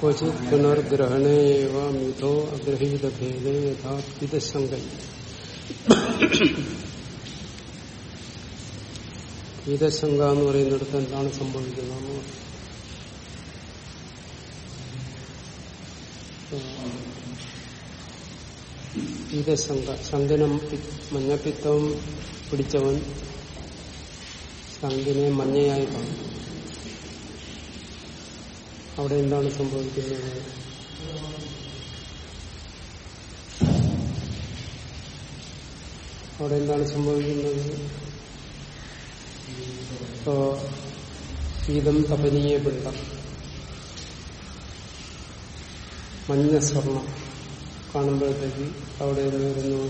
ക്വചി പുനർഗ്രഹണേവ അഗ്രഹീതഭേദേ യഥാത്വിതശങ്ക ഗീതശങ്ക എന്ന് പറയുന്നിടത്ത് എന്താണ് സംഭവിക്കുന്നത്? ഗീതശങ്ക ശങ്കനം മഞ്ഞപ്പിത്തം പിടിച്ചവൻ ശങ്കിനെ മഞ്ഞയായി കാണുന്നു. അവിടെ എന്താണ് സംഭവിക്കുന്നത്? അവിടെ എന്താണ് സംഭവിക്കുന്നത്? ഇപ്പോ ശീതം തപനീയ പിണ്ടം മഞ്ഞ സ്വർണം കാണുമ്പോഴത്തേക്ക് അവിടെ എന്ന് വരുന്നു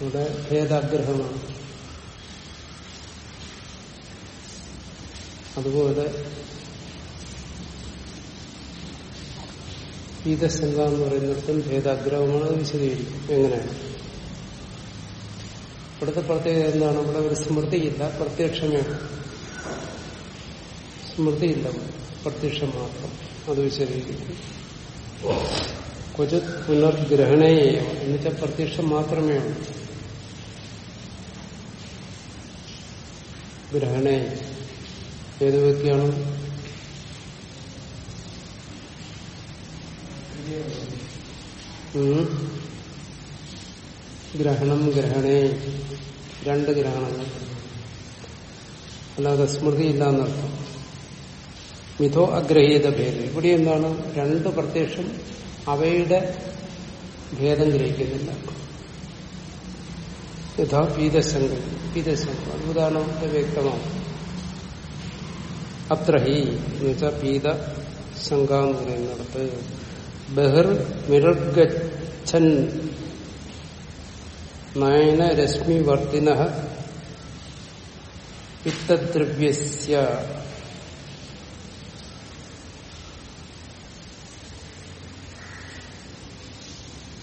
ഇവിടെ ഭേദാഗ്രഹമാണ്. അതുപോലെ ഗീതശങ്ക എന്ന് പറയുന്നിടത്തും ഭേദാഗ്രഹമാണ് വിശദീകരിക്കും. എങ്ങനെയാണ്? ഇവിടുത്തെ പ്രത്യേകത എന്താണ്? ഇവിടെ ഒരു സ്മൃതിയില്ല പ്രത്യക്ഷമേ. സ്മൃതിയില്ല പ്രത്യക്ഷം മാത്രം. അത് വിശദീകരിക്കും. കൊച്ചു പുനർഗ്രഹണേയോ എന്നുവെച്ചാൽ പ്രത്യക്ഷം മാത്രമേ ഉള്ളൂ. ഗ്രഹണേ ഏത് വ്യക്തിയാണ്? ഗ്രഹണം ഗ്രഹണേ. രണ്ട് ഗ്രഹണങ്ങൾ. അല്ലാതെ സ്മൃതി ഇല്ല എന്നർത്ഥം. മിഥോ അഗ്രഹീത ഭേദം. ഇവിടെ എന്താണ്? രണ്ട് പ്രത്യക്ഷം അവയുടെ ഭേദം ഗ്രഹിക്കുന്നില്ല. യഥാ പീതശങ്ക പീതശങ്ക ഉദാഹരണം വ്യക്തമാണ് അത്ര ഹി എന്ന് വെച്ചാൽ പീത ശങ്ക എന്ന് പറയുന്നിടത്ത് ബഹിർ മിർഗച്ഛൻ നയന രശ്മി വർത്തിന പിത്തദ്രവ്യസ്യ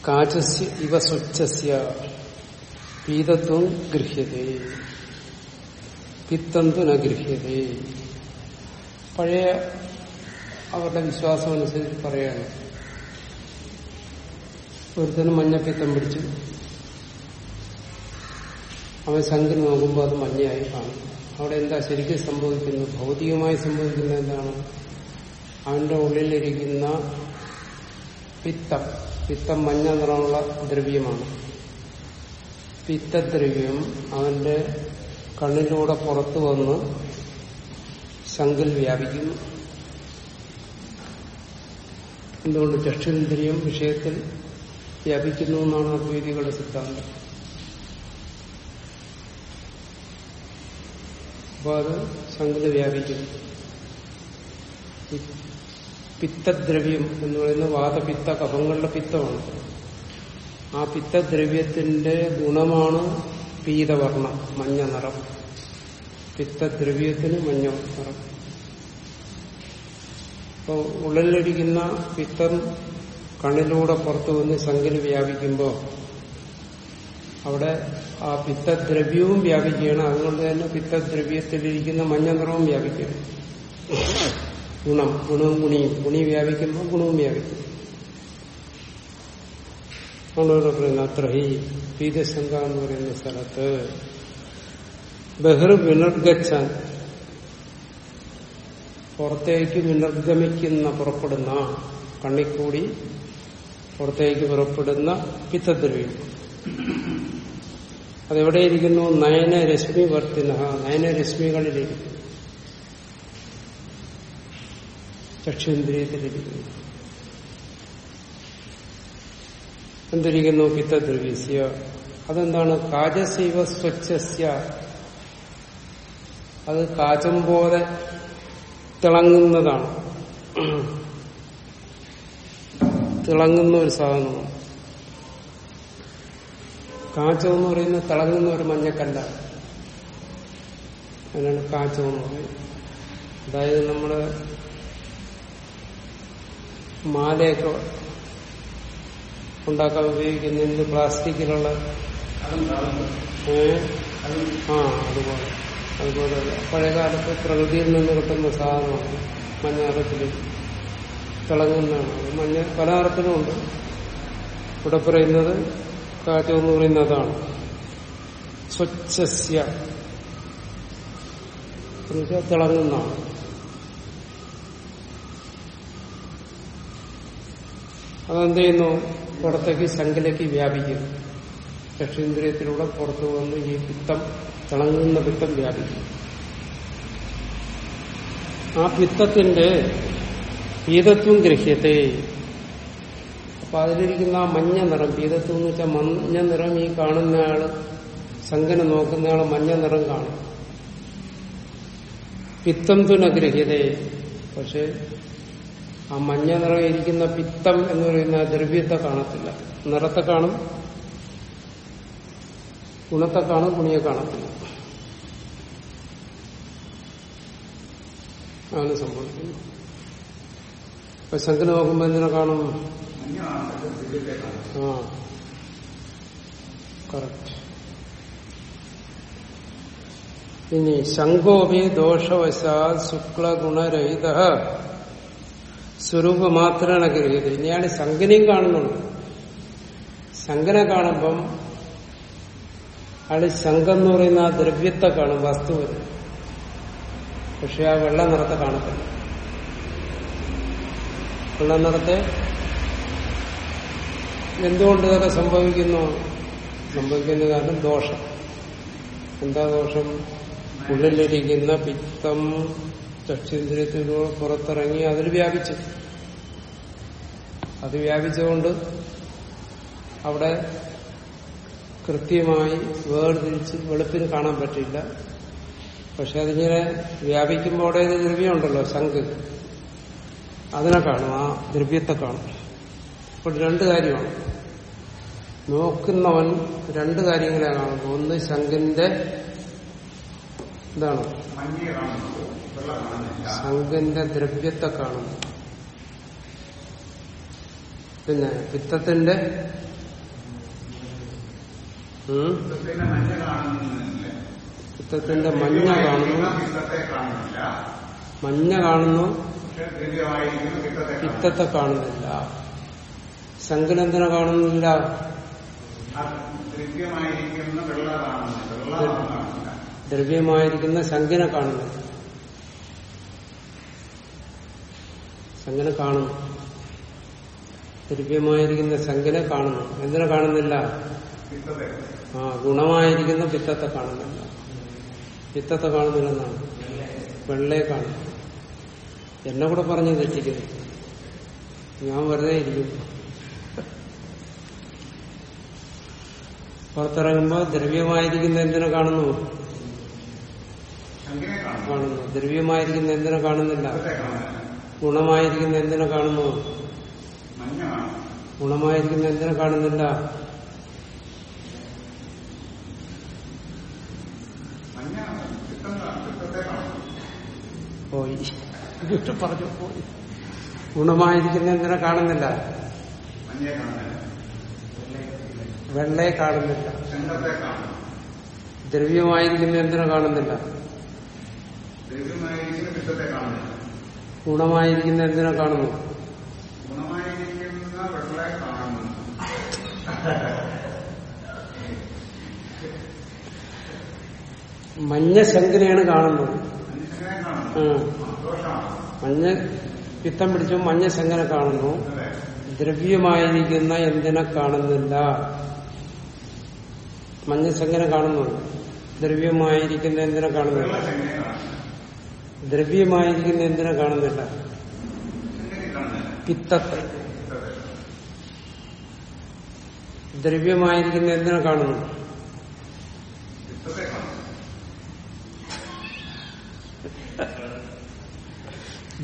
കാചസ്യ ഇവ സ്വച്ഛസ്യ പീതത്വം ഗൃഹ്യതേ പിത്തന്തു ന ഗൃഹ്യതേ പഴയ അവരുടെ വിശ്വാസം അനുസരിച്ച് പറയാണ്. ഒരുത്തന് മഞ്ഞപ്പിത്തം പിടിച്ചു. അവൻ ശങ്കിന് നോക്കുമ്പോൾ അത് മഞ്ഞയായി കാണും. അവിടെ എന്താ ശരിക്കും സംഭവിക്കുന്നത്? ഭൗതികമായി സംഭവിക്കുന്നത് എന്താണ്? അവന്റെ ഉള്ളിലിരിക്കുന്ന പിത്തം. പിത്തം മഞ്ഞ നിറമുള്ള ദ്രവ്യമാണ്. പിത്തദ്രവ്യം അവന്റെ കണ്ണിലൂടെ പുറത്തു വന്ന് ശങ്കിൽ വ്യാപിക്കുന്നു. എന്തുകൊണ്ട് ചക്ഷുരേന്ദ്രിയം വിഷയത്തിൽ വ്യാപിക്കുന്നു എന്നാണ് അദ്വൈതികളുടെ സിദ്ധാന്തം. അപ്പൊ അത് ശങ്കിൽ വ്യാപിക്കുന്നു. പിത്തദ്രവ്യം എന്ന് പറയുന്ന വാദപിത്ത കഫങ്ങളുടെ പിത്തമാണ്. ആ പിത്തദ്രവ്യത്തിന്റെ ഗുണമാണ് പീതവർണം മഞ്ഞ നിറം. പിത്തദ്രവ്യത്തിന് മഞ്ഞ നിറം അപ്പോൾ ഉള്ളിലിരിക്കുന്ന പിത്തം കണ്ണിലൂടെ പുറത്തു വന്ന് ശങ്കിൽ വ്യാപിക്കുമ്പോൾ അവിടെ ആ പിത്തദ്രവ്യവും വ്യാപിക്കുകയാണ്. അതുകൊണ്ട് തന്നെ പിത്തദ്രവ്യത്തിലിരിക്കുന്ന മഞ്ഞ നിറവും വ്യാപിക്കുകയാണ്. ഗുണം ഗുണവും ഗുണിയും. ഗുണി വ്യാപിക്കുമ്പോൾ ഗുണവും വ്യാപിക്കും. പറയുന്നത് അത്ര ഈ പീതശങ്ക എന്ന് പറയുന്ന സ്ഥലത്ത് ബഹിർ പുറത്തേക്ക് വിനർഗമിക്കുന്ന പുറപ്പെടുന്ന കണ്ണിക്കൂടി പുറത്തേക്ക് പുറപ്പെടുന്ന പിത്തദ്രവ്യം. അതെവിടെയിരിക്കുന്നു? നയന രശ്മി വർത്തിന നയനരശ്മികളിലിരിക്കുന്നു. ചക്ഷുന്ദ്രിയത്തിലിരിക്കുന്നു. എന്തിരിക്കുന്നു? പിത്തദ്രവ്യസ്യ. അതെന്താണ്? കാജസീവ സ്വച്ഛസ്യ. അത് കാചം പോലെ തിളങ്ങുന്നതാണ്. തിളങ്ങുന്ന ഒരു സാധനമാണ്. കാച്ചം എന്ന് പറയുന്ന തിളങ്ങുന്ന ഒരു മഞ്ഞക്കല്ല. അതിനാണ് കാച്ചം എന്ന് പറയുന്നത്. അതായത് നമ്മൾ മാലയൊക്കെ ഉണ്ടാക്കാൻ ഉപയോഗിക്കുന്ന പ്ലാസ്റ്റിക്കിലുള്ള ആ അതുപോലെ. അതുപോലെ പഴയകാലത്ത് പ്രകൃതിയിൽ നിന്ന് കിട്ടുന്ന സാധനമാണ് മഞ്ഞ നിറത്തിൽ തിളങ്ങുന്നതാണ് മഞ്ഞ പല നിറത്തിലുമുണ്ട് ഇവിടെ പറയുന്നത് കാറ്റം എന്ന് പറയുന്നത് അതാണ് സ്വച്ഛസ്യ എന്നുവെച്ചാൽ തിളങ്ങുന്നതാണ്. അതെന്ത് ചെയ്യുന്നു? പുറത്തേക്ക് ശങ്കിലേക്ക് വ്യാപിക്കുന്നു. ദക്ഷിണേന്ദ്രിയത്തിലൂടെ പുറത്തു വന്ന് ഈ പിത്തം തിളങ്ങുന്ന പിത്തം വ്യാപിക്കും. ആ പിത്തത്തിന്റെ പീതത്വം ഗ്രഹ്യത്തെ. അപ്പൊ അതിലിരിക്കുന്ന ആ മഞ്ഞ നിറം പീതത്വം എന്ന് വെച്ചാൽ മഞ്ഞ നിറം ഈ കാണുന്നയാൾ ശങ്കനെ നോക്കുന്നയാൾ മഞ്ഞ നിറം കാണും. പിത്തം തുനഗ്രഹ്യതെ പക്ഷെ ആ മഞ്ഞ നിറം ഇരിക്കുന്ന പിത്തം എന്ന് പറയുന്ന ദ്രവ്യത്തെ കാണത്തില്ല. നിറത്തെ കാണും ഗുണത്തെ കാണും ഗുണിയെ കാണത്തില്ല അങ്ങനെ സംഭവിക്കുന്നു. അപ്പൊ ശങ്കന് നോക്കുമ്പോ എന്തിനെ കാണും? ആ കറക്റ്റ് ഇനി ശങ്കോപി ദോഷവശാ ശുക്ലഗുണരഹിത. സ്വരൂപമാത്രേണ ഗ്രഹീത ഇനിയാണ് ശങ്കനെയും കാണുന്നുള്ളൂ. ശങ്കനെ കാണുമ്പം അയാൾ ശംഖം എന്ന് പറയുന്ന ആ ദ്രവ്യത്തെ കാണും വസ്തുവിന് പക്ഷെ ആ വെള്ള നിറത്തെ കാണത്തില്ല. വെള്ള നിറത്തെ എന്തുകൊണ്ട് ഇതൊക്കെ സംഭവിക്കുന്നു? സംഭവിക്കുന്ന കാരണം ദോഷം. എന്താ ദോഷം? ഉള്ളിലിരിക്കുന്ന പിത്തം ചക്ഷേന്ദ്രിയത്തിലൂടെ പുറത്തിറങ്ങി അതിൽ വ്യാപിച്ചു. അത് വ്യാപിച്ചുകൊണ്ട് അവിടെ കൃത്യമായി വേർതിരിച്ച് വെളുപ്പിന് കാണാൻ പറ്റില്ല പക്ഷെ അതിങ്ങനെ വ്യാപിക്കുമ്പോൾ അവിടെ ഒരു ദ്രവ്യമുണ്ടല്ലോ ശംഖ്. അതിനെ കാണും ആ ദ്രവ്യത്തെ കാണും. അപ്പോൾ രണ്ട് കാര്യമാണ്. നോക്കുന്നവൻ രണ്ട് കാര്യങ്ങളെ കാണുന്നു. ഒന്ന് ശംഖിന്റെ എന്താണ് ശംഖിന്റെ ദ്രവ്യത്തെ കാണും പിന്നെ പിത്തത്തിന്റെ ഉം, പിത്തത്തിന്റെ മഞ്ഞ കാണുന്നു. മഞ്ഞ കാണുന്നു. പിത്തത്തെ കാണുന്നില്ല. ശംഖിനെന്തിനെ കാണുന്നില്ല. ദ്രവ്യമായിരിക്കുന്ന വെള്ള കാണുന്നു. ശംഖിനെ കാണുന്നു. ദ്രവ്യമായിരിക്കുന്ന ശംഖിനെ കാണുന്നു. എന്തിനെ കാണുന്നില്ല? ആ ഗുണമായിരിക്കുന്ന പിത്തത്തെ കാണുന്നില്ല. പിത്തത്തെ കാണുന്നില്ലെന്നാണ് വെള്ളയെ കാണുന്നു. എന്നെ കൂടെ പറഞ്ഞ് തെറ്റിക്കുന്നു. ഞാൻ വെറുതെ ഇരിക്കുന്നു. പുറത്തിറങ്ങുമ്പോ ദ്രവ്യമായിരിക്കുന്ന എന്തിനെ കാണുന്നു? കാണുന്നു. ദ്രവ്യമായിരിക്കുന്ന എന്തിനെ കാണുന്നില്ല? ഗുണമായിരിക്കുന്ന എന്തിനെ കാണുന്നു. ഗുണമായിരിക്കുന്ന എന്തിനെ കാണുന്നില്ല മഞ്ഞ പിത്തം കാണും പിത്തത്തെ കാണുന്നു പോയി എന്നിട്ട് പറഞ്ഞു പോയി ഗുണമായിരിക്കുന്ന എന്തിനെ കാണുന്നില്ല? വെള്ളയെ കാണുന്നില്ല. ദ്രവ്യമായിരിക്കുന്ന എന്തിനെ കാണുന്നില്ല? ഗുണമായിരിക്കുന്ന എന്തിനെ കാണുന്നു? മഞ്ഞ ശങ്കനെയാണ് കാണുന്നത്. ആ. മഞ്ഞ പിത്തം പിടിച്ചു മഞ്ഞ ശങ്കനെ കാണുന്നു. ദ്രവ്യമായിരിക്കുന്ന എന്തിനെ കാണുന്നില്ല. മഞ്ഞ ശങ്കനെ കാണുന്നു ദ്രവ്യമായിരിക്കുന്ന എന്തിനെ കാണുന്നില്ല. ദ്രവ്യമായിരിക്കുന്ന എന്തിനെ കാണുന്നില്ല. പിത്തത്തെ. ദ്രവ്യമായിരിക്കുന്ന എന്തിനെ കാണുന്നു.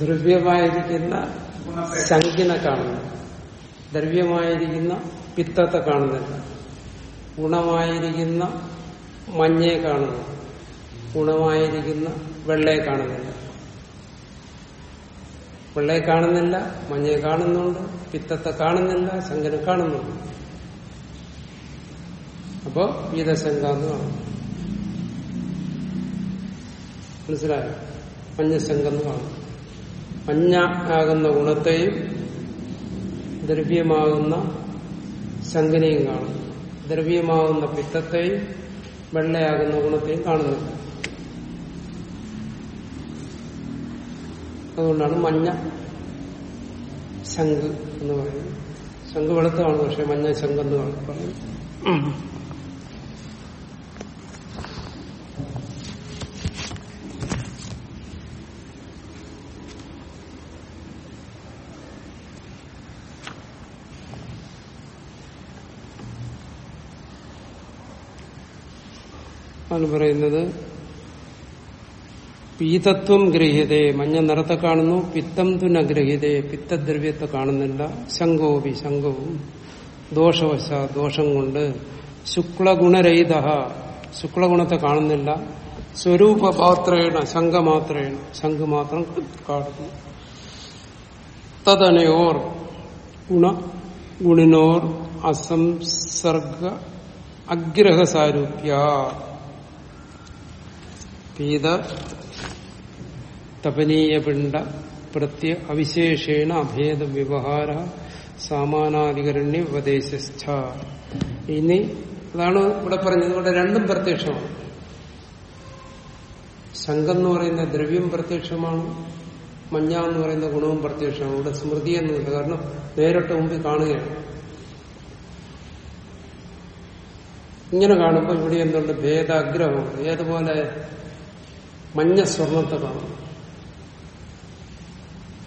ദ്രവ്യമായിരിക്കുന്ന ശങ്കിനെ കാണുന്നു. ദ്രവ്യമായിരിക്കുന്ന പിത്തത്തെ കാണുന്നില്ല ഗുണമായിരിക്കുന്ന മഞ്ഞയെ കാണുന്നു. ഗുണമായിരിക്കുന്ന വെള്ളയെ കാണുന്നില്ല വെള്ളയെ കാണുന്നില്ല മഞ്ഞയെ കാണുന്നുണ്ട് പിത്തത്തെ കാണുന്നില്ല ശങ്കനെ കാണുന്നുണ്ട്. അപ്പോ വീതശങ്ക എന്ന് കാണുന്നു. മനസ്സിലായോ? മഞ്ഞശങ്ക കാണുന്നു. മഞ്ഞ ആകുന്ന ഗുണത്തെയും ദ്രവ്യമാകുന്ന ശങ്കനെയും കാണുന്നു. ദ്രവ്യമാകുന്ന പിത്തത്തെയും വെള്ളയാകുന്ന ഗുണത്തെയും കാണുന്നു. അതുകൊണ്ടാണ് മഞ്ഞ ശംഖ് എന്ന് പറയുന്നത്. ശംഖ് വെളുത്തമാണ് പക്ഷെ മഞ്ഞ ശംഖ് എന്ന് പറയും ആണ് പറയുന്നത്. പീതത്വം ഗ്രഹ്യതേ മഞ്ഞ നിറത്തെ കാണുന്നു പിത്തം തുന പിത്തദ്രവ്യത്തെ കാണുന്നില്ല ശങ്കോപി ശങ്കവും ദോഷവശ ദോഷം കൊണ്ട്. ശുക്ലഗുണരഹിത ശുക്ലഗുണത്തെ കാണുന്നില്ല. സ്വരൂപമാത്രേണ ശംഖമാത്രേണ ശംഖ് മാത്രം കാണുന്നു. തദനയോർ ഗുണ ഗുണിനോർ അസംസർഗ അഗ്രഹസാരൂപ്യ. പീത തപനീയപിണ്ഡ പ്രത്യ അവിശേഷേണ അഭേദ വ്യവഹാര സാമാനാധികരണ്യ ഉപദേശസ്ഥ. ഇനി അതാണ് ഇവിടെ പറഞ്ഞത്. ഇവിടെ രണ്ടും പ്രത്യക്ഷമാണ്. ശങ്കം എന്ന് പറയുന്ന ദ്രവ്യം പ്രത്യക്ഷമാണ്. മഞ്ഞ എന്ന് പറയുന്ന ഗുണവും പ്രത്യക്ഷമാണ്. ഇവിടെ സ്മൃതി എന്നുമില്ല കാരണം നേരിട്ട് മുമ്പിൽ കാണുകയാണ്. ഇങ്ങനെ കാണുമ്പോൾ ഇവിടെ എന്തുണ്ട്? ഭേദാഗ്രഹമുണ്ട് ഏതുപോലെ മഞ്ഞ സ്വർണത്തെ കാണുന്നു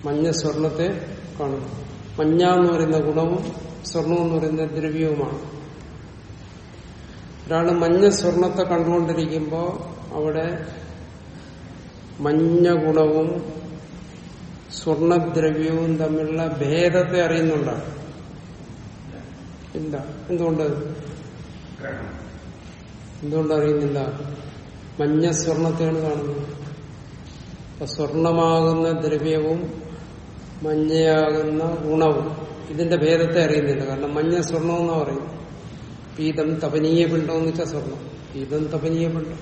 മഞ്ഞ സ്വർണത്തെ കാണുന്നു മഞ്ഞ എന്ന് പറയുന്ന ഗുണവും സ്വർണം എന്ന് പറയുന്ന ദ്രവ്യവുമാണ്. ഒരാൾ മഞ്ഞ സ്വർണത്തെ കണ്ടുകൊണ്ടിരിക്കുമ്പോൾ അവിടെ മഞ്ഞ ഗുണവും സ്വർണദ്രവ്യവും തമ്മിലുള്ള ഭേദത്തെ അറിയുന്നുണ്ടാണ് ഇല്ല. എന്തുകൊണ്ട്? എന്തുകൊണ്ട് അറിയുന്നില്ല? മഞ്ഞ സ്വർണത്തെയാണ് കാണുന്നത്. അപ്പൊ സ്വർണമാകുന്ന ദ്രവ്യവും മഞ്ഞയാകുന്ന ഗുണവും ഇതിന്റെ ഭേദത്തെ അറിയുന്നില്ല. കാരണം മഞ്ഞ സ്വർണം പറയും പീതം തപനീയ പിണ്ടം എന്ന് വെച്ചാൽ സ്വർണം. പീതം തപനീയ പിണ്ടം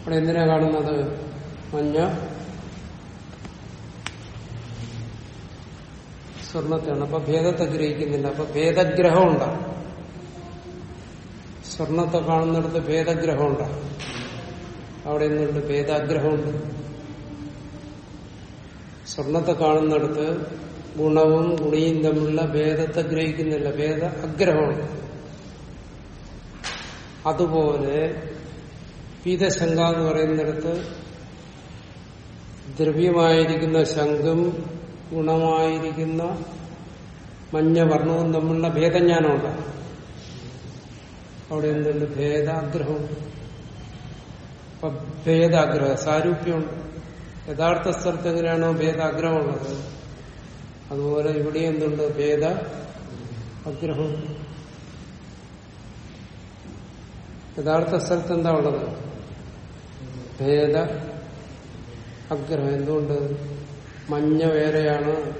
അവിടെ എന്തിനാ കാണുന്നത്? മഞ്ഞ സ്വർണത്തെയാണ്. അപ്പൊ ഭേദത്തെ ഗ്രഹിക്കുന്നില്ല അപ്പൊ ഭേദഗ്രഹം ഉണ്ടാവും സ്വർണത്തെ കാണുന്നിടത്ത് ഭേദഗ്രഹം ഉണ്ടാകും അവിടെ നിന്നുണ്ട് ഭേദാഗ്രഹമുണ്ട്. സ്വർണത്തെ കാണുന്നിടത്ത് ഗുണവും ഗുണിയും തമ്മിലുള്ള ഭേദത്തെ ഗ്രഹിക്കുന്നില്ല. ഭേദ അഗ്രഹമാണ്. അതുപോലെ പീതശങ്ക എന്ന് പറയുന്നിടത്ത് ദ്രവ്യമായിരിക്കുന്ന ശംഖും ഗുണമായിരിക്കുന്ന മഞ്ഞ വർണവും തമ്മിലുള്ള ഭേദജ്ഞാനമുണ്ട്. അവിടെ എന്തുണ്ട്? ഭേദാഗ്രഹമുണ്ട് അപ്പൊ ഭേദാഗ്രഹ സാരൂപ്യമുണ്ട്. യഥാർത്ഥ സ്ഥലത്ത് എങ്ങനെയാണോ ഭേദാഗ്രഹമുള്ളത്? അതുപോലെ ഇവിടെ എന്തുണ്ട്? ഭേദ ആഗ്രഹം യഥാർത്ഥ സ്ഥലത്ത് എന്താ ഉള്ളത്? ഭേദ ആഗ്രഹം എന്തുകൊണ്ട്? മഞ്ഞ വേറെയാണ്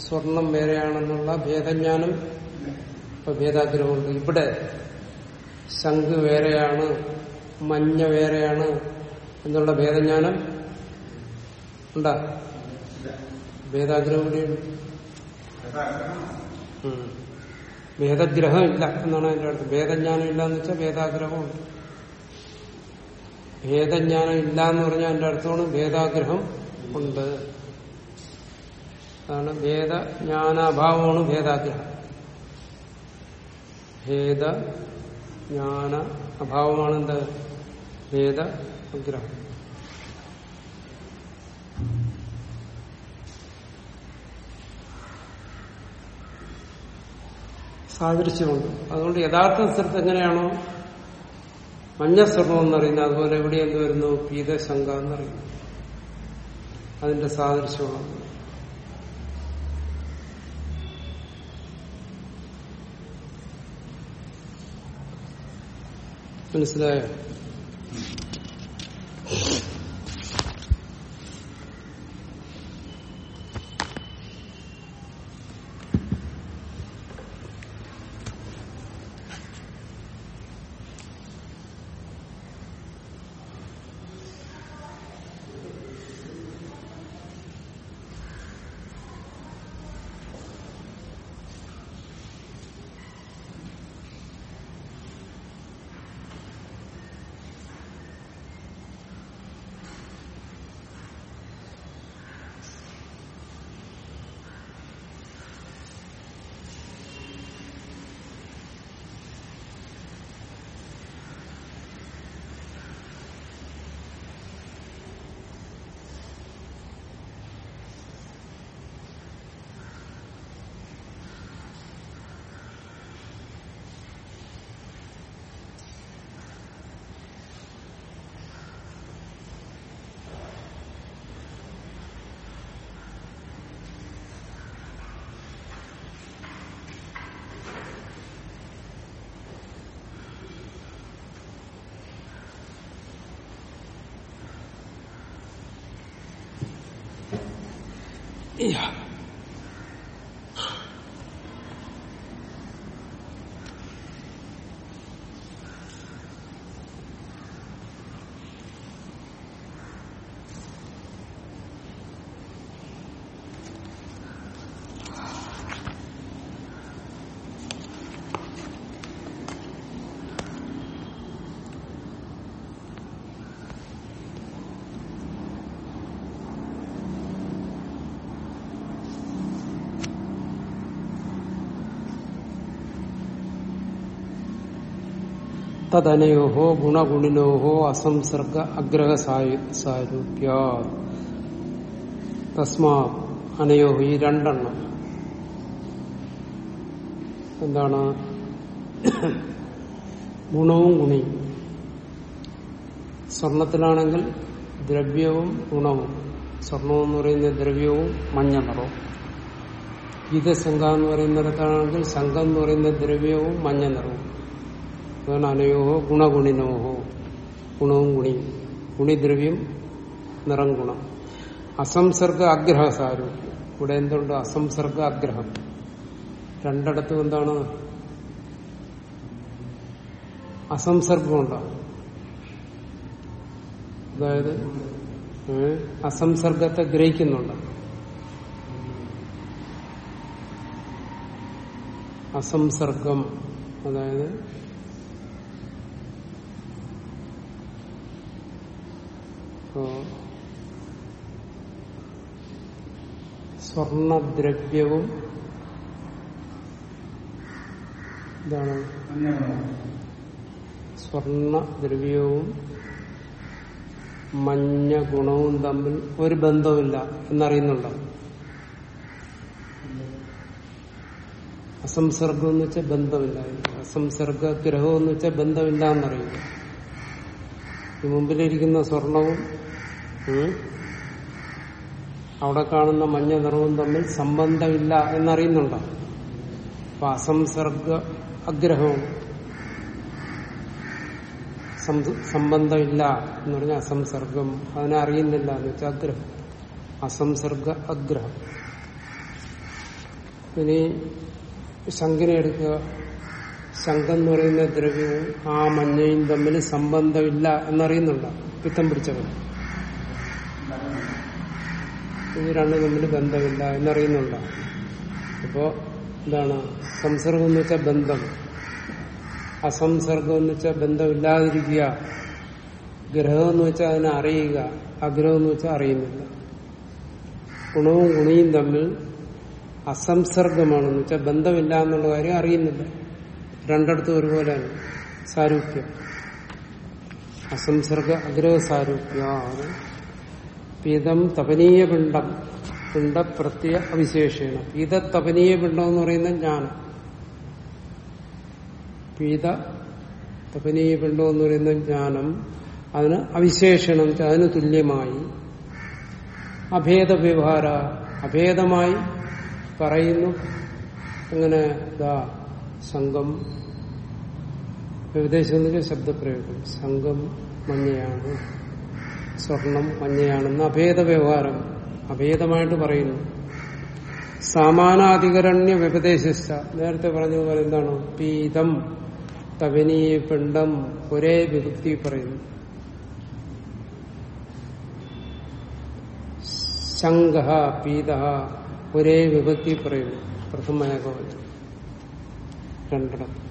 സ്വർണം വേറെയാണെന്നുള്ള ഭേദജ്ഞാനം. ഇപ്പൊ ഭേദാഗ്രഹമുണ്ട്. ഇവിടെ ശംഖ് വേറെയാണ് മഞ്ഞ വേറെയാണ് എന്നുള്ള ഭേദജ്ഞാനം ഉണ്ടാ? ഭേദാഗ്രഹം കൂടിയുണ്ട്. ഭേദഗ്രഹം. ഇല്ല എന്നാണ് എന്റെ അടുത്ത് ഭേദജ്ഞാനം ഇല്ല എന്ന് വെച്ചാൽ ഭേദാഗ്രഹമുണ്ട് ഭേദജ്ഞാനം ഇല്ല എന്ന് പറഞ്ഞാൽ എന്റെ അർത്ഥമാണ് ഭേദാഗ്രഹം ഉണ്ട്. അതാണ് ഭേദജ്ഞാനാഭാവമാണ് ഭേദാഗ്രഹം. ഭേദ ജ്ഞാന അഭാവമാണ് എന്ത് വേദ അഗ്രഹം സാദൃശ്യമുണ്ട്. അതുകൊണ്ട് യഥാർത്ഥ സ്ഥലത്ത് എങ്ങനെയാണോ? മഞ്ഞ സ്വർണം എന്നറിയുന്നത് അതുപോലെ ഇവിടെ എന്ത് വരുന്നു? പീതശങ്ക എന്നറിയുന്നു അതിന്റെ സാദൃശ്യമാണ്. മനസ്സിലായോ? Yeah. തദനയോഹോ ഗുണഗുണിനോഹോ അസംസർഗ അഗ്രഹ സാരൂപ്യ. തസ്മാ അനയോഹ ഈ രണ്ടെണ്ണം. എന്താണ്? ഗുണവും ഗുണിയും സ്വർണത്തിലാണെങ്കിൽ ദ്രവ്യവും ഗുണവും. സ്വർണം എന്ന് പറയുന്ന ദ്രവ്യവും മഞ്ഞ നിറവും ഗീതശങ്ക എന്ന് പറയുന്നിടത്താണെങ്കിൽ ശങ്കം എന്ന് പറയുന്ന ദ്രവ്യവും മഞ്ഞ നിറവും അതാണ് അനയോഹോ ഗുണഗുണിനോഹോ ഗുണവും ഗുണി ഗുണിദ്രവ്യം നിറം ഗുണം അസംസർഗ ആഗ്രഹ സാരൂപ്യം ഇവിടെ എന്തുണ്ട് അസംസർഗ ആഗ്രഹം? രണ്ടിടത്തും എന്താണ്? അസംസർഗമുണ്ടോ? അതായത് അസംസർഗത്തെ ഗ്രഹിക്കുന്നുണ്ട്? അസംസർഗം അതായത് സ്വർണദ്രവ്യവും ഇതാണ്. സ്വർണദ്രവ്യവും മഞ്ഞ ഗുണവും തമ്മിൽ ഒരു ബന്ധവുമില്ല എന്നറിയുന്നുണ്ടോ? അസംസർഗം എന്ന് വെച്ചാൽ ബന്ധമില്ല. അസംസർഗ ഗ്രഹം എന്ന് വെച്ചാൽ ബന്ധമില്ല എന്നറിയുന്നു. മുമ്പിലിരിക്കുന്ന സ്വർണവും അവിടെ കാണുന്ന മഞ്ഞ നിറവും തമ്മിൽ സംബന്ധമില്ല എന്നറിയുന്നുണ്ടോ? അപ്പൊ അസംസർഗ അഗ്രഹവും സംബന്ധമില്ല എന്ന് പറഞ്ഞാൽ അസംസർഗം അതിനെ അറിയുന്നില്ല എന്ന് വെച്ചാൽ അഗ്രഹം. അസംസർഗ അഗ്രഹം. ഇനി ശങ്കിനെ എടുക്കുക. ശങ്കം എന്ന് പറയുന്ന ദ്രവ്യവും ആ മഞ്ഞയും തമ്മിൽ സംബന്ധമില്ല എന്നറിയുന്നുണ്ടോ? പിത്തം പിടിച്ചവൻ. ഇത് രണ്ടും തമ്മിൽ ബന്ധമില്ല എന്നറിയുന്നുണ്ട. അപ്പോ എന്താണ്? സംസർഗം എന്ന് വെച്ചാൽ ബന്ധം. അസംസർഗം എന്ന് വെച്ചാൽ ബന്ധമില്ലാതിരിക്കുക. ഗ്രഹം എന്ന് വെച്ചാൽ അതിനെ അറിയുക. അഗ്രഹം എന്ന് വെച്ചാൽ അറിയുന്നില്ല. ഗുണവും ഗുണിയും തമ്മിൽ അസംസർഗമാണെന്ന് വെച്ചാൽ ബന്ധമില്ല എന്നുള്ള കാര്യം അറിയുന്നില്ല. രണ്ടിടത്തും ഒരുപോലെയാണ്. സാരൂപ്യം. അസംസർഗ അഗ്രഹ സാരൂപ്യ പീതം തപനീയ പിണ്ടം പിണ്ട പ്രത്യ അവിശേഷണം. പീത തപനീയ പിണ്ഡം എന്ന് പറയുന്നത് ജ്ഞാനം. പീത തപനീയ പിണ്ഡം എന്ന് പറയുന്ന ജ്ഞാനം അതിന് അവിശേഷണം അതിന് തുല്യമായി. അഭേദ വ്യവഹാര അഭേദമായി പറയുന്നു. അങ്ങനെ ദാ സംഘം. വെച്ചാൽ ശബ്ദപ്രയോഗം. സംഘം മഞ്ഞയാണ്. സ്വർണം മഞ്ഞയാണെന്ന് അഭേദ വ്യവഹാരം അഭേദമായിട്ട് പറയുന്നു. സമാനാധികരണ്യ വ്യപദേശിച്ച നേരത്തെ പറഞ്ഞതുപോലെ എന്താണ്? പീതം തവനീ പിണ്ഡം ഒരേ വിഭക്തി പറയുന്നു. ശങ്ക പീത ഒരേ വിഭക്തി പറയുന്നു. പ്രഥമ ഏകവചനം രണ്ടിടത്ത്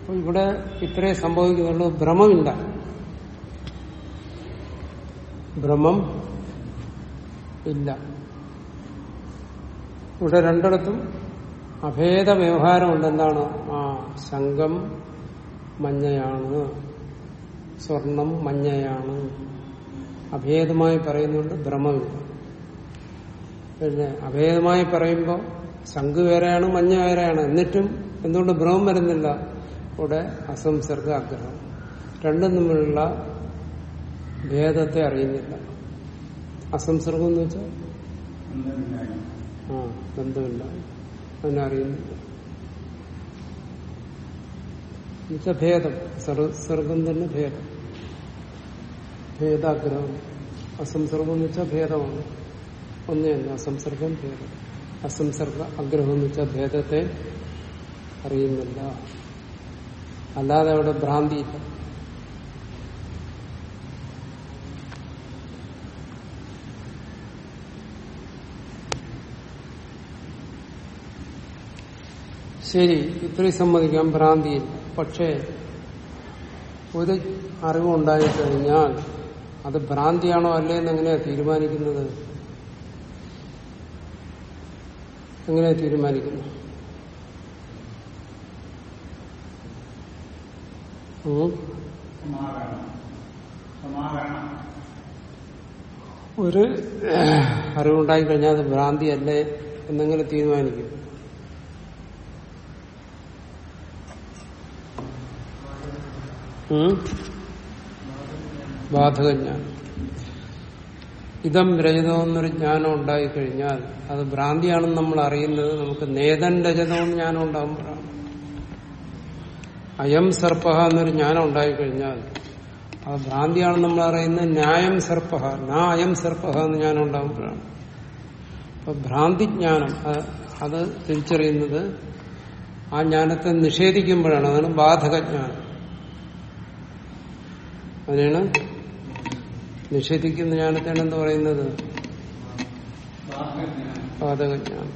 അപ്പൊ ഇവിടെ ഇത്രേ സംഭവിക്കുന്നുള്ളൂ. ഭ്രമമില്ല. ഭ്രമം ഇല്ല. ഇവിടെ രണ്ടിടത്തും അഭേദ വ്യവഹാരമുണ്ട് എന്താണ് ആ ശങ്കം മഞ്ഞയാണ് സ്വർണം മഞ്ഞയാണ്. അഭേദമായി പറയുന്നുണ്ട് ഭ്രമമില്ല പിന്നെ അഭേദമായി പറയുമ്പോൾ സംഘ് വേറെയാണ് മഞ്ഞ വേറെയാണ്. എന്നിട്ടും എന്തുകൊണ്ട് ഭ്രമം വരുന്നില്ല? ഇവിടെ അസംസർഗ ആഗ്രഹം രണ്ടും തമ്മിലുള്ള ഭേദത്തെ അറിയുന്നില്ല. അസംസർഗം എന്ന് വെച്ചാൽ ആ ബന്ധമില്ല അതിനെ അറിയുന്നില്ല. എന്നുവെച്ചാൽ ഭേദം. സർഗം തന്നെ ഭേദം. ഭേദാഗ്രഹം. അസംസർഗം എന്ന് വെച്ചാൽ ഭേദമാണ്. ഒന്ന് തന്നെ അസംസർഗം ഭേദം. അസംസർഗ ആഗ്രഹം എന്ന് വെച്ചാൽ ഭേദത്തെ അറിയുന്നില്ല. അല്ലാതെ അവിടെ ഭ്രാന്തിയില്ല. ശരി ഇത്രയും സമ്മതിക്കാം ഭ്രാന്തിയില്ല പക്ഷേ ഒരു അറിവുണ്ടായി കഴിഞ്ഞാൽ അത് ഭ്രാന്തിയാണോ അല്ലേ എന്ന് എങ്ങനെയാ തീരുമാനിക്കുന്നത്? എങ്ങനെയാ തീരുമാനിക്കുന്നത്? ഒരു അറിവുണ്ടായി കഴിഞ്ഞാൽ അത് ഭ്രാന്തി അല്ലേ എന്നെങ്ങനെ തീരുമാനിക്കും? ബാധകജ്ഞാനം. ഇതം രജതം എന്നൊരു ജ്ഞാനം ഉണ്ടായിക്കഴിഞ്ഞാൽ അത് ഭ്രാന്തിയാണെന്ന് നമ്മൾ അറിയുന്നത് നമുക്ക് നേതൻ രജതവും ജ്ഞാനം ഉണ്ടാകുമ്പോഴാണ്. അയം സർപ്പഹ എന്നൊരു ജ്ഞാനം ഉണ്ടായിക്കഴിഞ്ഞാൽ അത് ഭ്രാന്തിയാണെന്ന് നമ്മൾ അറിയുന്നത് ന്യായം സർപ്പഹ നാ അയം സർപ്പഹ എന്ന് ജ്ഞാനം ഉണ്ടാകുമ്പോഴാണ്. അപ്പൊ ഭ്രാന്തിജ്ഞാനം അത് തിരിച്ചറിയുന്നത് ആ ജ്ഞാനത്തെ നിഷേധിക്കുമ്പോഴാണ് അതാണ് ബാധകജ്ഞാനം. അതിനാണ് നിഷേധിക്കുന്ന ജ്ഞാനത്തെയാണ് എന്ത് പറയുന്നത്. പാതകജ്ഞാനം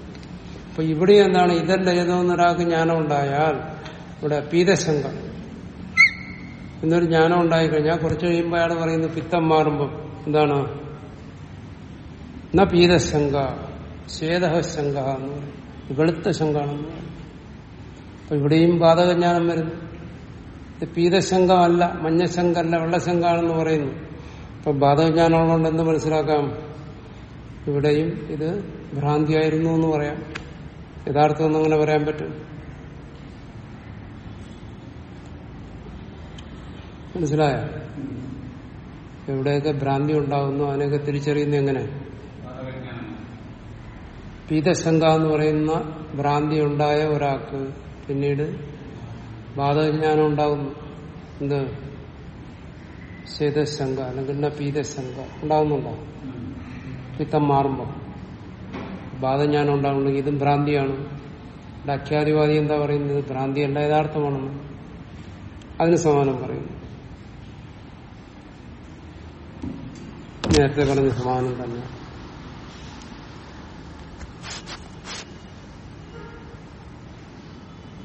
അപ്പൊ ഇവിടെ എന്താണ്? ഇതല്ല ഏതോന്ന് ഒരാൾക്ക് ജ്ഞാനം ഉണ്ടായാൽ ഇവിടെ പീതശങ്ക എന്നൊരു ജ്ഞാനം ഉണ്ടായിക്കഴിഞ്ഞാൽ കുറച്ച് കഴിയുമ്പോൾ അയാൾ പറയുന്നു പിത്തം മാറുമ്പം എന്താണ്? എന്നാ പീതശങ്ക ശ്വേതശങ്ക എന്ന് പറയും. വെളുത്ത ശങ്കാണെന്ന് പറയും. അപ്പൊ ഇവിടെയും ബാധകജ്ഞാനം വരുന്നു. ഇത് പീതശങ്കമല്ല മഞ്ഞശങ്കല്ല വെള്ളശങ്കാണെന്ന് പറയുന്നു. അപ്പൊ ബാധവിജ്ഞാനമുള്ളതുകൊണ്ട് എന്ത് മനസ്സിലാക്കാം? ഇവിടെയും ഇത് ഭ്രാന്തിയായിരുന്നു എന്ന് പറയാം. യഥാർത്ഥം അങ്ങനെ പറയാൻ പറ്റും. മനസ്സിലായോ? എവിടെയൊക്കെ ഭ്രാന്തി ഉണ്ടാകുന്നു അതിനൊക്കെ തിരിച്ചറിയുന്നത് എങ്ങനെ? പീതശങ്ക എന്ന് പറയുന്ന ഭ്രാന്തി ഉണ്ടായ ഒരാൾക്ക് പിന്നീട് ബാധജ്ഞാനം ഉണ്ടാകുന്നു. എന്ത്? ശേതശങ്ക അല്ലെങ്കിൽ പീതശങ്ക ഉണ്ടാകുന്നുണ്ടോ? പിത്തം മാറുമ്പോൾ ബാധജ്ഞാനം ഉണ്ടാകുന്നുണ്ടെങ്കിൽ ഇതും ഭ്രാന്തിയാണ്. അഖ്യാതിവാദി എന്താ പറയുന്നത്? ഭ്രാന്തിയല്ല യഥാർത്ഥമാണെന്ന്. അതിന് സമാനം പറയുന്നു. നേരത്തെ പറഞ്ഞ സമാനം തന്നെ.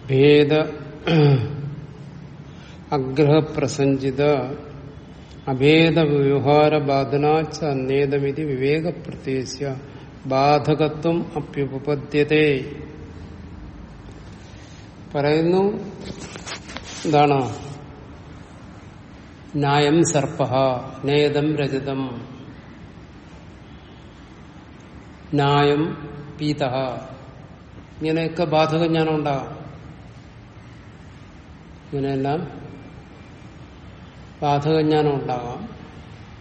ഭേദ അഗ്രഹപ്രസഞ്ചിത അഭേദ വ്യവഹാര ബാധനാച്ച അന്നേതമിതി വിവേക പ്രത്യേകിച്ച ബാധകത്വം അപ്യുപപദ്യതേ പറയുന്നു എന്താണ്? ന്യായം സർപ്പ നേതം രജതം. ന്യായം പീത. ഇങ്ങനെയൊക്കെ ബാധകജ്ഞാനം ഉണ്ടാകാം ഇങ്ങനെയെല്ലാം ബാധകജ്ഞാനം ഉണ്ടാകാം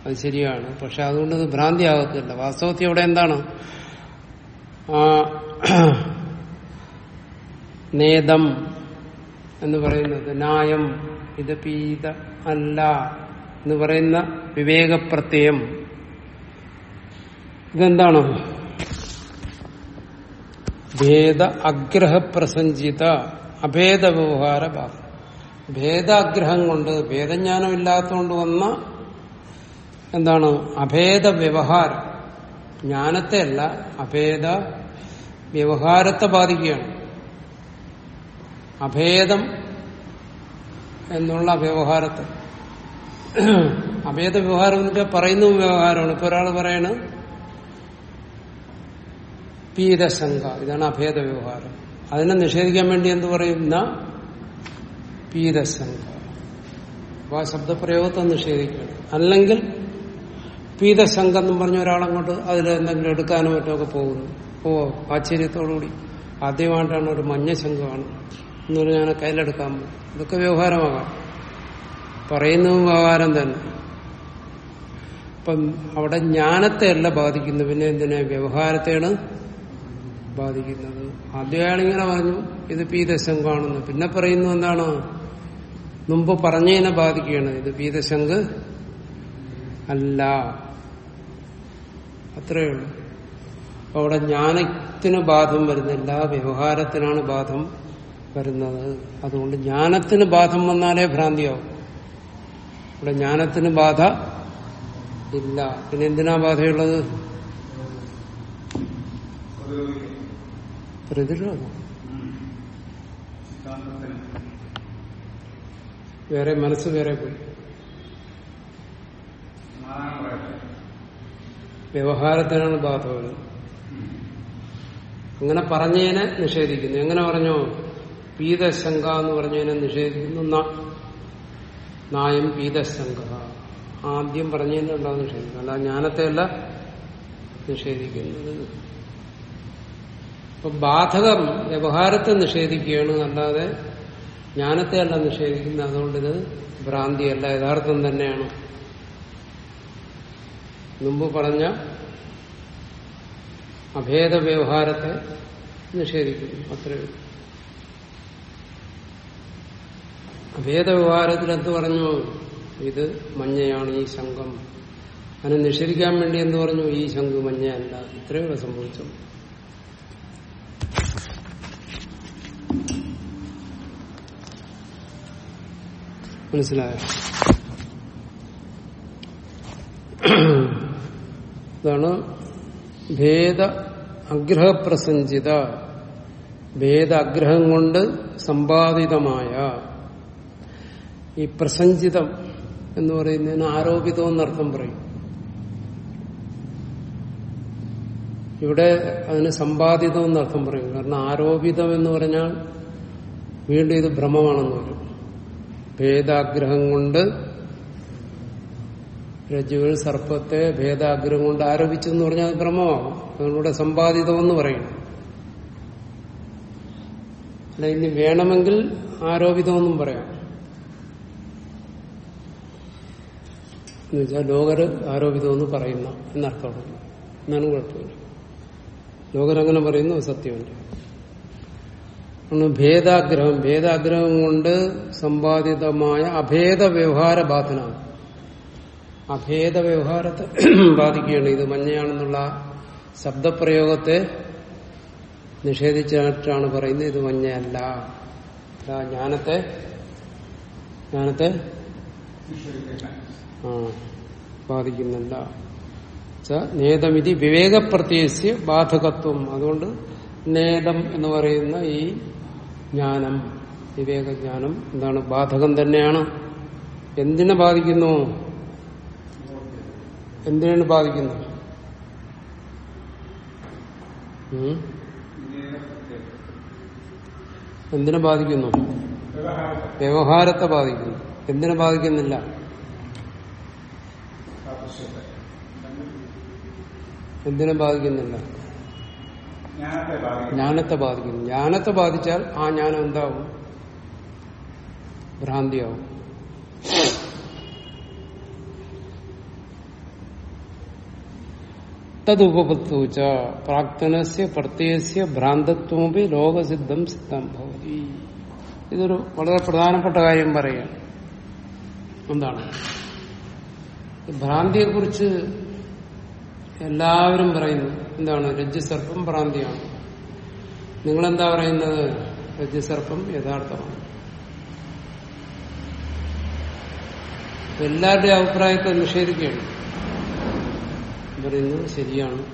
അത് ശരിയാണ്. പക്ഷെ അതുകൊണ്ട് ഭ്രാന്തി ആകത്തില്ല വാസ്തവത്തിൽ ഇവിടെ എന്താണ്? ആ നേതം എന്ന് പറയുന്നത് ന്യായം ഇത് പീത അല്ല എന്ന് പറയുന്ന വിവേകപ്രത്യയം. ഇതെന്താണ്? ഭേദ അഗ്രഹപ്രസഞ്ചിത അഭേദ വ്യവഹാര ബാധ. ഭേദാഗ്രഹം കൊണ്ട് ഭേദജ്ഞാനം ഇല്ലാത്തതുകൊണ്ട് വന്ന എന്താണ്? അഭേദ വ്യവഹാരം ജ്ഞാനത്തെ അല്ല അഭേദ വ്യവഹാരത്തെ ബാധിക്കുകയാണ്. അഭേദം എന്നുള്ള വ്യവഹാരത്തെ. അഭേദ വ്യവഹാരം എന്ന് വെച്ചാൽ പറയുന്ന വ്യവഹാരമാണ്. ഇപ്പൊ ഒരാൾ പറയണ് പീതശങ്ക ഇതാണ് അഭേദ വ്യവഹാരം അതിനെ നിഷേധിക്കാൻ വേണ്ടി എന്ത് പറയുന്ന പീതശങ്ക അപ്പൊ ആ ശബ്ദപ്രയോഗത്തെ നിഷേധിക്കുകയാണ് അല്ലെങ്കിൽ പീതശങ്ക എന്ന് പറഞ്ഞ ഒരാളങ്ങോട്ട് അതിൽ എന്തെങ്കിലും എടുക്കാനോ മറ്റോ പോകുന്നു. ഓ ആശ്ചര്യത്തോടുകൂടി. ആദ്യമായിട്ടാണ് ഒരു മഞ്ഞ ശങ്കമാണ് എന്ന് പറഞ്ഞാൽ ഞാൻ കയ്യിലെടുക്കാൻ പോകും ഇതൊക്കെ വ്യവഹാരമാകാം. പറയുന്നതും വ്യവഹാരം തന്നെ. അപ്പം അവിടെ ജ്ഞാനത്തെ അല്ല ബാധിക്കുന്നത്. പിന്നെ എന്തിനാ വ്യവഹാരത്തെയാണ് ബാധിക്കുന്നത്? ആദ്യമായാളിങ്ങനെ പറഞ്ഞു ഇത് പീതശങ്കാണെന്ന് പിന്നെ പറയുന്നു എന്താണ്? മുമ്പ് പറഞ്ഞതിനെ ബാധിക്കുകയാണ്. ഇത് പീതശങ്ക് അല്ല. അത്രയേ ഉള്ളൂ. അവിടെ ജ്ഞാനത്തിന് ബാധം വരുന്നില്ല വ്യവഹാരത്തിനാണ് ബാധം വരുന്നത്. അതുകൊണ്ട് ജ്ഞാനത്തിന് ബാധം വന്നാലേ ഭ്രാന്തിയാവും. ഇവിടെ ജ്ഞാനത്തിന് ബാധ ഇല്ല. പിന്നെ എന്തിനാ ബാധയുള്ളത്? പ്രതിരോധം. വേറെ മനസ്സ് വേറെ പോയി. വ്യവഹാരത്തിനാണ് ബാധ അങ്ങനെ പറഞ്ഞതിനെ നിഷേധിക്കുന്നു. എങ്ങനെ പറഞ്ഞോ? പീതശങ്ക എന്ന് പറഞ്ഞതിനെ നിഷേധിക്കുന്നു. നായം പീതശങ്ക ആദ്യം പറഞ്ഞതിനെ ഉണ്ടാകുന്ന നിഷേധിക്കുന്നു. അല്ല ജ്ഞാനത്തെയല്ല നിഷേധിക്കുന്നത്. അപ്പൊ ബാധകം വ്യവഹാരത്തെ നിഷേധിക്കുകയാണ്. അല്ലാതെ ജ്ഞാനത്തെ അല്ല നിഷേധിക്കുന്നത്. അതുകൊണ്ട് ഇത് ഭ്രാന്തിയല്ല യഥാർത്ഥം തന്നെയാണ്. മുമ്പ് പറഞ്ഞ അഭേദ വ്യവഹാരത്തെ നിഷേധിക്കുന്നു. അത്രയേ അഭേദ വ്യവഹാരത്തിൽ എന്ത് പറഞ്ഞു? ഇത് മഞ്ഞയാണ് ഈ ശംഖം. അതിനെ നിഷേധിക്കാൻ വേണ്ടി എന്ത് പറഞ്ഞു? ഈ ശംഖ് മഞ്ഞയല്ല. ഇത്രയും സംഭവിച്ചു മനസ്സിലായോ? ഇതാണ് ഭേദ അഗ്രഹപ്രസഞ്ചിത. ഭേദ അഗ്രഹം കൊണ്ട് സമ്പാദിതമായ. ഈ പ്രസഞ്ചിതം എന്ന് പറയുന്നതിന് ആരോപിതം എന്നർത്ഥം പറയും. ഇവിടെ അതിന് സമ്പാദിതം എന്നർത്ഥം പറയും. കാരണം ആരോപിതം എന്ന് പറഞ്ഞാൽ വീണ്ടും ഇത് ഭ്രമമാണെന്ന് വരും ഭേദാഗ്രഹം കൊണ്ട് രജ്ജുവിൽ സർപ്പത്തെ ഭേദാഗ്രഹം കൊണ്ട് ആരോപിച്ചു എന്ന് പറഞ്ഞാൽ അത് അതിലൂടെ അതുകൊണ്ട് സമ്പാദിതമെന്ന് പറയും. അല്ല ഇനി വേണമെങ്കിൽ ആരോപിതമെന്നും പറയാം. എന്നുവെച്ചാൽ ലോകര് ആരോപിതമെന്ന് പറയുന്ന എന്നർത്ഥമുള്ളൂ എന്നാണ് കുഴപ്പമില്ല. ലോകരങ്ങനെ പറയുന്നു സത്യമല്ല. ഭേദാഗ്രഹം. ഭേദാഗ്രഹം കൊണ്ട് സമ്പാദിതമായ അഭേദ വ്യവഹാര ബാധന അഭേദ വ്യവഹാരത്തെ ബാധിക്കുകയാണ്. ഇത് മഞ്ഞയാണെന്നുള്ള ശബ്ദപ്രയോഗത്തെ നിഷേധിച്ചിട്ടാണ് പറയുന്നത്. ഇത് മഞ്ഞയല്ല. ജ്ഞാനത്തെ ജ്ഞാനത്തെ ആ ബാധിക്കുന്നില്ല. നേതമിതി വിവേകപ്രത്യസ്യ ബാധകത്വം. അതുകൊണ്ട് നേതം എന്ന് പറയുന്ന ഈ ജ്ഞാനം വിവേകജ്ഞാനം എന്താണ് ബാധകം തന്നെയാണ്. എന്തിനെ ബാധിക്കുന്നു? എന്തിനാണ് ബാധിക്കുന്നത്? എന്തിനെ ബാധിക്കുന്നു? വ്യവഹാരത്തെ ബാധിക്കുന്നു. എന്തിനെ ബാധിക്കുന്നില്ല? എന്തിനെ ബാധിക്കുന്നില്ല? ജ്ഞാനത്തെ ബാധിക്കും ജ്ഞാനത്തെ ബാധിക്കുന്നു. ജ്ഞാനത്തെ ബാധിച്ചാൽ ആ ജ്ഞാനം എന്താവും? ഭ്രാന്തിയാവും. തതുപപത്തുച്ച പ്രാക്തനസ്യ പ്രത്യയസ്യ ഭ്രാന്തത്വമൊക്കെ ലോകസിദ്ധം സിദ്ധം ഭവതി. ഇതൊരു വളരെ പ്രധാനപ്പെട്ട കാര്യം പറയുകയാണ് എന്താണ്? ഈ ഭ്രാന്തിയെക്കുറിച്ച് എല്ലാവരും പറയുന്നു എന്താണ്? രജ്ജുസർപ്പം ഭ്രാന്തിയാണ് നിങ്ങളെന്താ പറയുന്നത്? രജ്ജുസർപ്പം യഥാർത്ഥമാണ്. എല്ലാവരുടെയും അഭിപ്രായത്തെ നിഷേധിക്കുകയാണ്. പറയുന്നത് ശരിയാണ്.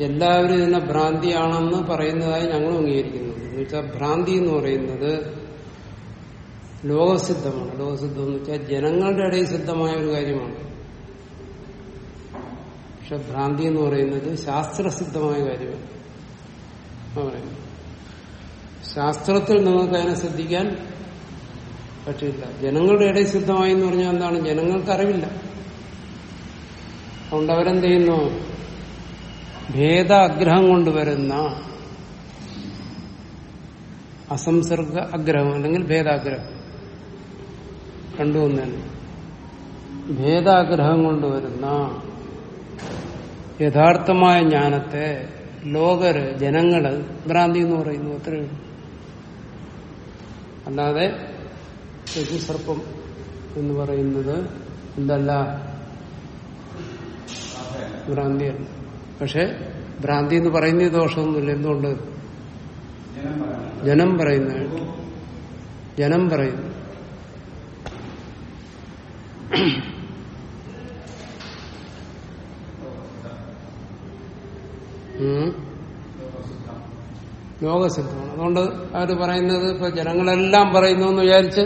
എല്ലാവരും ഇതിനെ ഭ്രാന്തിയാണെന്ന് പറയുന്നതായി ഞങ്ങൾ അംഗീകരിക്കുന്നത് എന്ന് വെച്ചാൽ ഭ്രാന്തി എന്ന് പറയുന്നത് ലോകസിദ്ധമാണ്. ലോകസിദ്ധം എന്ന് വെച്ചാൽ ജനങ്ങളുടെ ഇടയിൽ സിദ്ധമായ ഒരു കാര്യമാണ്. പക്ഷെ ഭ്രാന്തി എന്ന് പറയുന്നത് ശാസ്ത്രസിദ്ധമായ കാര്യമാണ്. ശാസ്ത്രത്തിൽ നിങ്ങൾക്ക് അതിനെ ശ്രദ്ധിക്കാൻ പറ്റില്ല. ജനങ്ങളുടെ ഇടയിൽ സിദ്ധമായി എന്ന് പറഞ്ഞാൽ എന്താണ്? ജനങ്ങൾക്ക് അറിവില്ല. അതുകൊണ്ട് അവരെന്ത് ചെയ്യുന്നു? ഭേദ കൊണ്ടുവരുന്ന അസംസർഗ അഗ്രഹം അല്ലെങ്കിൽ ഭേദാഗ്രഹം. രണ്ടു ഒന്നല്ല? ഭേദാഗ്രഹം കൊണ്ടുവരുന്ന യഥാർത്ഥമായ ജ്ഞാനത്തെ ലോകര് ജനങ്ങൾ ഭ്രാന്തി എന്ന് പറയുന്നു. അത്ര അല്ലാതെ രഘുസർപ്പം എന്ന് പറയുന്നത് എന്തല്ല? ഭ്രാന്തിയല്ല പക്ഷെ ഭ്രാന്തി എന്ന് പറയുന്ന ദോഷമൊന്നുമില്ല. എന്തുകൊണ്ട്? ജനം പറയുന്ന ജനം പറയുന്നു. ലോകസിദ്ധമാണ്. അതുകൊണ്ട് അവർ പറയുന്നത് ഇപ്പൊ ജനങ്ങളെല്ലാം പറയുന്നു എന്ന് വിചാരിച്ച്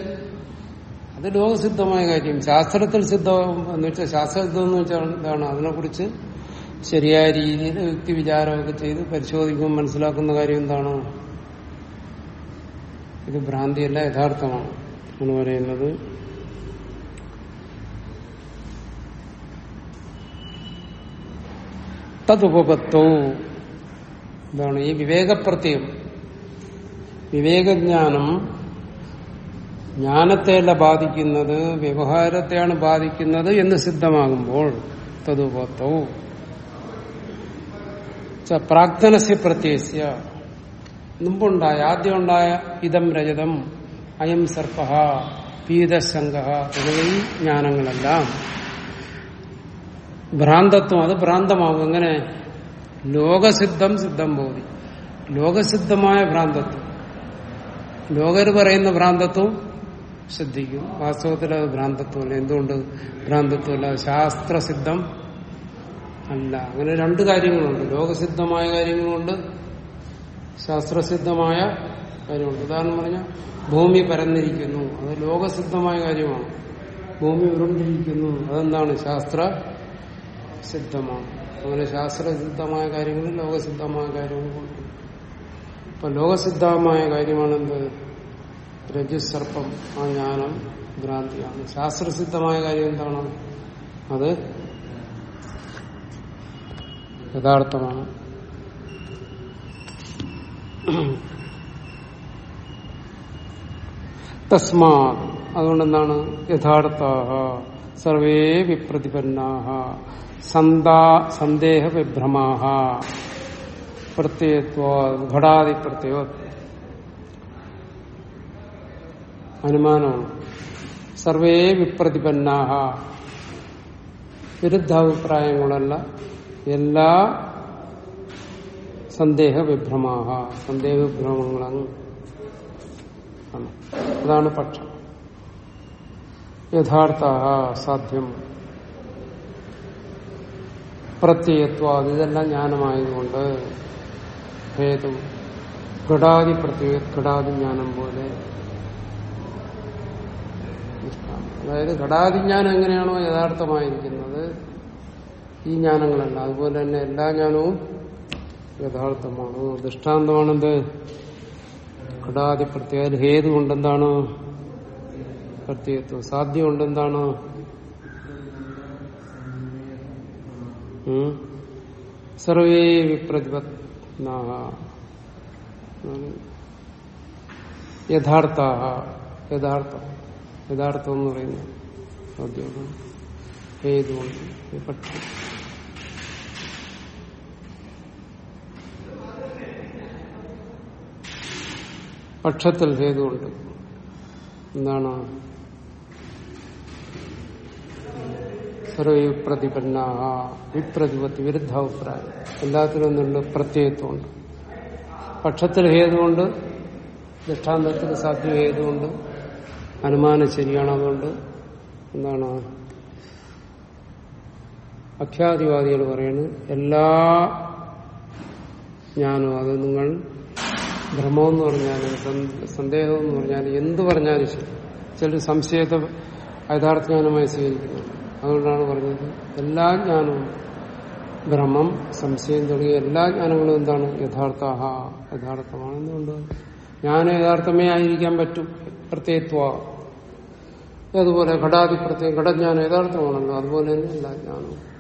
അത് ലോകസിദ്ധമായ കാര്യം. ശാസ്ത്രത്തിൽ സിദ്ധം എന്ന് വെച്ചാൽ ശാസ്ത്രസിദ്ധം എന്ന് വെച്ചാൽ എന്താണ്? അതിനെക്കുറിച്ച് ശരിയായ രീതിയിൽ വ്യക്തി വിചാരമൊക്കെ ചെയ്ത് പരിശോധിക്കുമ്പോൾ മനസ്സിലാക്കുന്ന കാര്യം എന്താണ്? ഇത് ഭ്രാന്തിയല്ല യഥാർത്ഥമാണ്. എന്ന് പറയുന്നത് തതുപപത്തവും എന്താണ് ഈ വിവേകപ്രത്യം. വിവേകജ്ഞാനം ജ്ഞാനത്തെയല്ല ബാധിക്കുന്നത് വ്യവഹാരത്തെയാണ് ബാധിക്കുന്നത് എന്ന് സിദ്ധമാകുമ്പോൾ തതുപത്തവും പ്രാക്തനസ്യ പ്രത്യസ്യ മുമ്പുണ്ടായ ആദ്യം ഉണ്ടായ ഇതം രജതം അയം സർപ്പ പീതശങ്ക തുടങ്ങിയ ജ്ഞാനങ്ങളെല്ലാം ഭ്രാന്തത്വം അത് ഭ്രാന്തമാകും എങ്ങനെ? ലോകസിദ്ധം സിദ്ധം ബോധി ലോകസിദ്ധമായ ഭ്രാന്തത്വം. ലോകർ പറയുന്ന ഭ്രാന്തത്വം ശ്രദ്ധിക്കും വാസ്തവത്തിൽ അത് ഭ്രാന്തത്വമല്ല. എന്തുകൊണ്ട് ഭ്രാന്തത്വമല്ല? ശാസ്ത്രസിദ്ധം അല്ല. അങ്ങനെ രണ്ട് കാര്യങ്ങളുണ്ട്. ലോകസിദ്ധമായ കാര്യങ്ങളുണ്ട് ശാസ്ത്രസിദ്ധമായ കാര്യമുണ്ട്. ഉദാഹരണം പറഞ്ഞാൽ ഭൂമി പരന്നിരിക്കുന്നു. അത് ലോകസിദ്ധമായ കാര്യമാണ്. ഭൂമി ഉരുണ്ടിരിക്കുന്നു. അതെന്താണ്? ശാസ്ത്ര സിദ്ധമാണ്. അങ്ങനെ ശാസ്ത്രസിദ്ധമായ കാര്യങ്ങളും ലോകസിദ്ധമായ കാര്യങ്ങളും കൊടുക്കും അപ്പൊ ലോകസിദ്ധമായ കാര്യമാണെന്ത്? രജുസർപ്പം ആ ജ്ഞാനം ഭ്രാന്തിയാണ്. ശാസ്ത്രസിദ്ധമായ കാര്യം എന്താണ്? അത് യഥാർത്ഥമാണ്. തസ്മാ അതുകൊണ്ടെന്താണ്? യഥാർത്ഥ സർവേ വിപ്രതിപന്നാ സന്താ സന്ദേഹ വിഭ്രമാഹ പ്രത്യയത്വ ഘടാതി പ്രത്യയ. അനുമാനമാണ്. സർവേ വിപ്രതിപന്നാഹ. വിരുദ്ധാഭിപ്രായങ്ങളല്ല എല്ലാ സന്ദേഹ വിഭ്രമാഹ സന്ദേഹ വിഭ്രമങ്ങളാണ്. അതാണ് പക്ഷം. യഥാർത്ഥ സാധ്യം. പ്രത്യയത്വ ഇതെല്ലാം ജ്ഞാനമായതുകൊണ്ട് ഭേദം. ഘടാതി പ്രത്യേക ഘടാതി ജ്ഞാനം പോലെ അതായത് ഘടാതി ജ്ഞാനം എങ്ങനെയാണോ യഥാർത്ഥമായിരിക്കുന്നത് ഈ ജ്ഞാനങ്ങളല്ല. അതുപോലെ തന്നെ എല്ലാ ജ്ഞാനവും യഥാർത്ഥമാണ്. ദൃഷ്ടാന്തമാണെന്ത് ഘടാതി പ്രത്യേക ഹേതു കൊണ്ടെന്താണ്? പ്രത്യേകത്വം സാധ്യം കൊണ്ടെന്താണ് ഉം? സർവേ വിപ്രതിപത്നാഹ യഥാർത്ഥ യഥാർത്ഥം. യഥാർത്ഥം എന്ന് പറയുന്നത് സാധ്യമാണ് ഏതുകൊണ്ട് പക്ഷം പക്ഷത്തിൽ ഹേതുണ്ട് എന്താണ് സർവപ്രതിപന്നാഹ വിപ്രതിപത്തി വിരുദ്ധാഭിപ്രായം എല്ലാത്തിനും ഒന്നുണ്ട് പ്രത്യയത്വമുണ്ട്. പക്ഷത്തിൽ ഹേതുകൊണ്ട് ദൃഷ്ടാന്തത്തിൽ സാധ്യം ഹേതുകൊണ്ട് അനുമാനം ശരിയാണ് അതുകൊണ്ട് എന്താണ് അഖ്യാതിവാദികൾ പറയുന്നത്. എല്ലാ ജ്ഞാനവും അത് നിങ്ങൾ ഭ്രമമെന്ന് പറഞ്ഞാലും സന്ദ- സന്ദേഹം എന്ന് പറഞ്ഞാലും എന്ത് പറഞ്ഞാലും ശരി. ചില സംശയത്തെ യഥാർത്ഥ ജ്ഞാനമായി സ്വീകരിക്കുന്നു അതുകൊണ്ടാണ് പറഞ്ഞത്. എല്ലാ ജ്ഞാനവും ഭ്രമം സംശയം തുടങ്ങിയ എല്ലാ ജ്ഞാനങ്ങളും എന്താണ്? യഥാർത്ഥ യഥാർത്ഥമാണ് എന്തുകൊണ്ട് ജ്ഞാനം യഥാർത്ഥമേ ആയിരിക്കാൻ പറ്റും. പ്രത്യയത്വ. അതുപോലെ ഘടാതി പ്രത്യേകം ഘടജ്ഞാനം യഥാർത്ഥമാണല്ലോ. അതുപോലെ തന്നെ എല്ലാ ജ്ഞാനവും.